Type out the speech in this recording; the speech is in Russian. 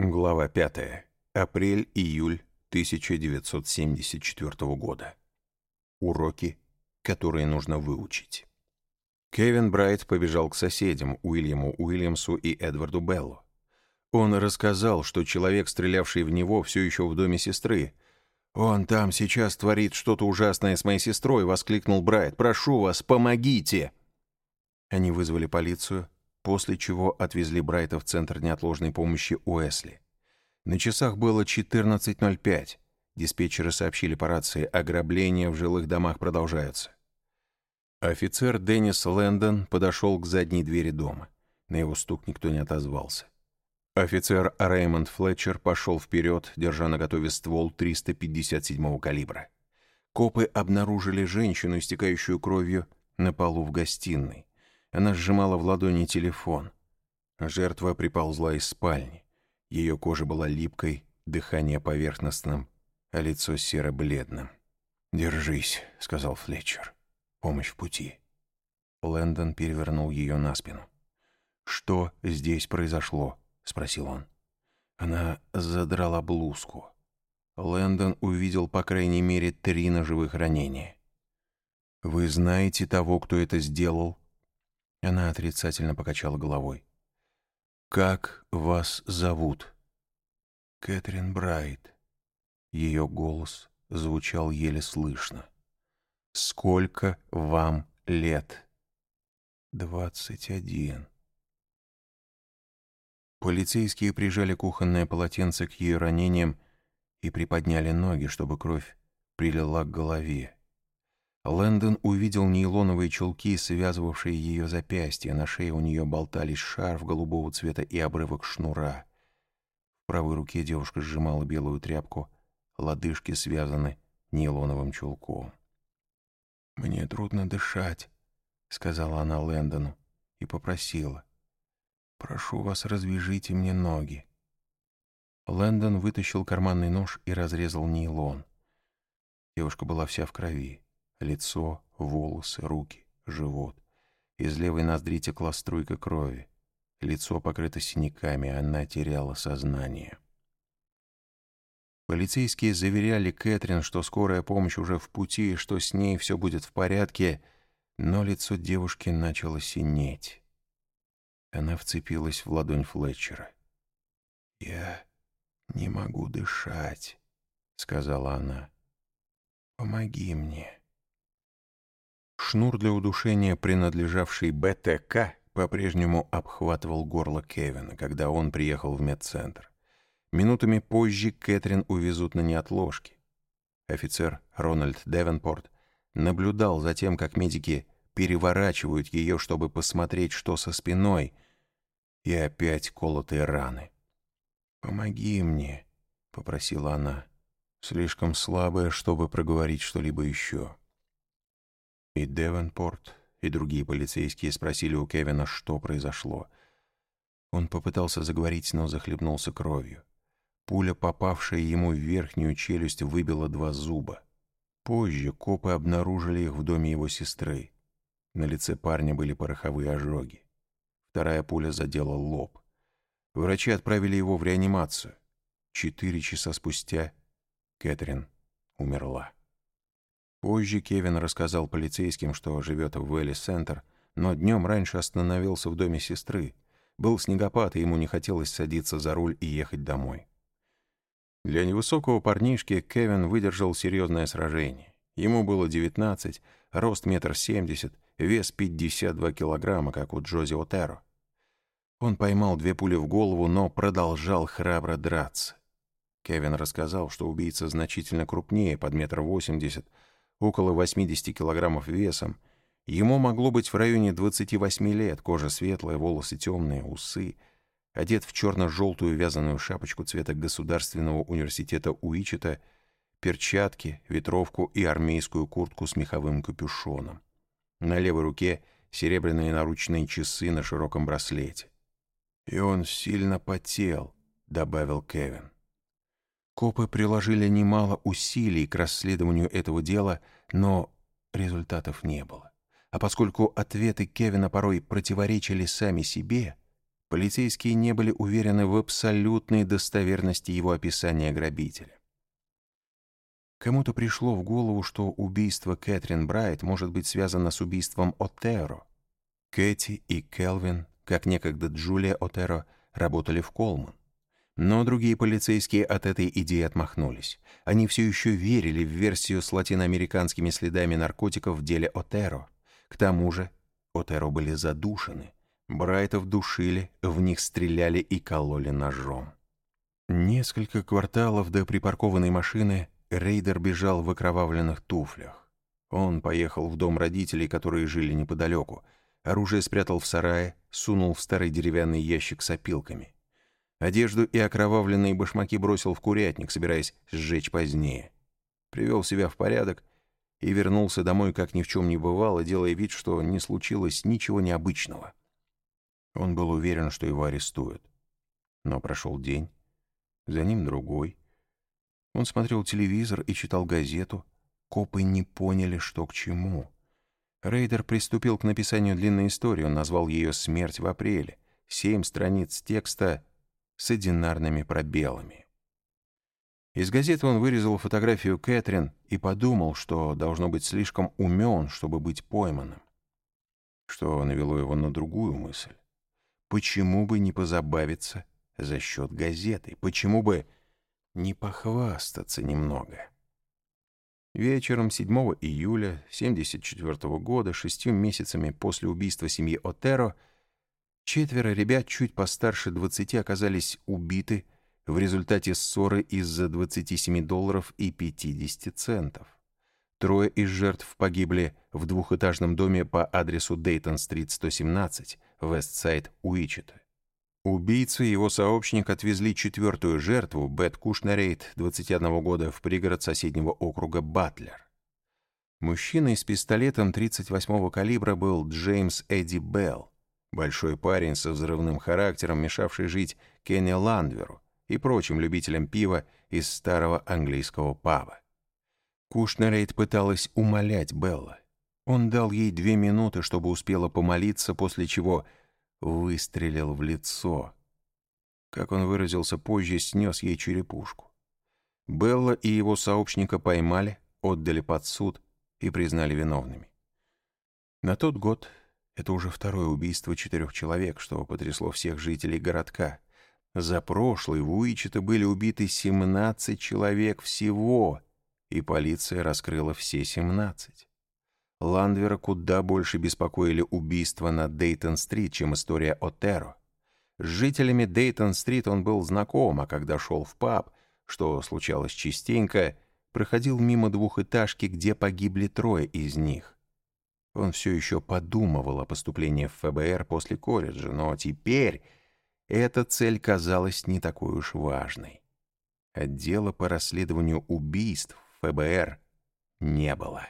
Глава 5. Апрель-июль 1974 года. Уроки, которые нужно выучить. Кевин Брайт побежал к соседям Уильяму Уильямсу и Эдварду Беллу. Он рассказал, что человек, стрелявший в него, все еще в доме сестры. «Он там сейчас творит что-то ужасное с моей сестрой», — воскликнул Брайт. «Прошу вас, помогите!» Они вызвали полицию, после чего отвезли Брайта в Центр неотложной помощи Уэсли. На часах было 14.05. Диспетчеры сообщили по рации, ограбления в жилых домах продолжаются. Офицер Деннис Лэндон подошел к задней двери дома. На его стук никто не отозвался. Офицер Реймонд Флетчер пошел вперед, держа на готове ствол 357-го калибра. Копы обнаружили женщину, истекающую кровью, на полу в гостиной. Она сжимала в ладони телефон. Жертва приползла из спальни. Ее кожа была липкой, дыхание поверхностным, а лицо серо-бледным. «Держись», — сказал Флетчер. «Помощь в пути». Лэндон перевернул ее на спину. «Что здесь произошло?» — спросил он. Она задрала блузку. Лэндон увидел по крайней мере три ножевых ранения. «Вы знаете того, кто это сделал?» Она отрицательно покачала головой. «Как вас зовут?» «Кэтрин Брайт». Ее голос звучал еле слышно. «Сколько вам лет?» «Двадцать один». Полицейские прижали кухонное полотенце к ее ранениям и приподняли ноги, чтобы кровь прилила к голове. Лэндон увидел нейлоновые чулки, связывавшие ее запястья. На шее у нее болтались шарф голубого цвета и обрывок шнура. В правой руке девушка сжимала белую тряпку, лодыжки связаны нейлоновым чулком. «Мне трудно дышать», — сказала она Лэндону и попросила. «Прошу вас, развяжите мне ноги». Лэндон вытащил карманный нож и разрезал нейлон. Девушка была вся в крови. Лицо, волосы, руки, живот. Из левой ноздри текла струйка крови. Лицо покрыто синяками, она теряла сознание. Полицейские заверяли Кэтрин, что скорая помощь уже в пути и что с ней все будет в порядке, но лицо девушки начало синеть. Она вцепилась в ладонь Флетчера. «Я не могу дышать», — сказала она. «Помоги мне». Шнур для удушения, принадлежавший БТК, по-прежнему обхватывал горло Кевина, когда он приехал в медцентр. Минутами позже Кэтрин увезут на неотложке. Офицер Рональд Девенпорт наблюдал за тем, как медики переворачивают ее, чтобы посмотреть, что со спиной, и опять колотые раны. «Помоги мне», — попросила она, слишком слабая, чтобы проговорить что-либо еще. И Девенпорт, и другие полицейские спросили у Кевина, что произошло. Он попытался заговорить, но захлебнулся кровью. Пуля, попавшая ему в верхнюю челюсть, выбила два зуба. Позже копы обнаружили их в доме его сестры. На лице парня были пороховые ожоги. Вторая пуля задела лоб. Врачи отправили его в реанимацию. Четыре часа спустя Кэтрин умерла. Позже Кевин рассказал полицейским, что живет в Вэлли-центр, но днем раньше остановился в доме сестры. Был снегопад, и ему не хотелось садиться за руль и ехать домой. Для невысокого парнишки Кевин выдержал серьезное сражение. Ему было 19, рост метр семьдесят, вес 52 килограмма, как у Джози Отеро. Он поймал две пули в голову, но продолжал храбро драться. Кевин рассказал, что убийца значительно крупнее, под метр восемьдесят, около 80 килограммов весом. Ему могло быть в районе 28 лет, кожа светлая, волосы темные, усы. Одет в черно-желтую вязаную шапочку цвета Государственного университета Уичета, перчатки, ветровку и армейскую куртку с меховым капюшоном. На левой руке серебряные наручные часы на широком браслете. «И он сильно потел», — добавил Кевин. Копы приложили немало усилий к расследованию этого дела, но результатов не было. А поскольку ответы Кевина порой противоречили сами себе, Полицейские не были уверены в абсолютной достоверности его описания грабителя. Кому-то пришло в голову, что убийство Кэтрин Брайт может быть связано с убийством Отеро. Кэти и Келвин, как некогда Джулия Отеро, работали в Колман. Но другие полицейские от этой идеи отмахнулись. Они все еще верили в версию с латиноамериканскими следами наркотиков в деле Отеро. К тому же Отеро были задушены. Брайтов душили, в них стреляли и кололи ножом. Несколько кварталов до припаркованной машины Рейдер бежал в окровавленных туфлях. Он поехал в дом родителей, которые жили неподалеку. Оружие спрятал в сарае, сунул в старый деревянный ящик с опилками. Одежду и окровавленные башмаки бросил в курятник, собираясь сжечь позднее. Привел себя в порядок и вернулся домой, как ни в чем не бывало, делая вид, что не случилось ничего необычного. Он был уверен, что его арестуют. Но прошел день, за ним другой. Он смотрел телевизор и читал газету. Копы не поняли, что к чему. Рейдер приступил к написанию длинной истории. Он назвал ее «Смерть в апреле». Семь страниц текста с одинарными пробелами. Из газеты он вырезал фотографию Кэтрин и подумал, что должно быть слишком умен, чтобы быть пойманным. Что навело его на другую мысль. Почему бы не позабавиться за счет газеты? Почему бы не похвастаться немного? Вечером 7 июля 1974 года, шестью месяцами после убийства семьи Отеро, Четверо ребят чуть постарше 20 оказались убиты в результате ссоры из-за 27 долларов и 50 центов. Трое из жертв погибли в двухэтажном доме по адресу Дейтон-стрит 117, Вестсайд, Уичета. Убийцы и его сообщник отвезли четвертую жертву, Бет Кушнерейт, 21 года, в пригород соседнего округа Батлер. Мужчиной с пистолетом 38-го калибра был Джеймс Эдди Белл, Большой парень со взрывным характером, мешавший жить Кенни Ландверу и прочим любителям пива из старого английского паба. Кушнерейд пыталась умолять Белла. Он дал ей две минуты, чтобы успела помолиться, после чего выстрелил в лицо. Как он выразился позже, снес ей черепушку. Белла и его сообщника поймали, отдали под суд и признали виновными. На тот год это уже второе убийство четырех человек, что потрясло всех жителей городка. За прошлый в Уичета были убиты 17 человек всего, и полиция раскрыла все 17. Ландвера куда больше беспокоили убийства на Дейтон-стрит, чем история о Терро. С жителями Дейтон-стрит он был знаком, а когда шел в паб, что случалось частенько, проходил мимо двухэтажки, где погибли трое из них. Он все еще подумывал о поступлении в ФБР после колледжа, но теперь эта цель казалась не такой уж важной. Отдела по расследованию убийств ФБР не было.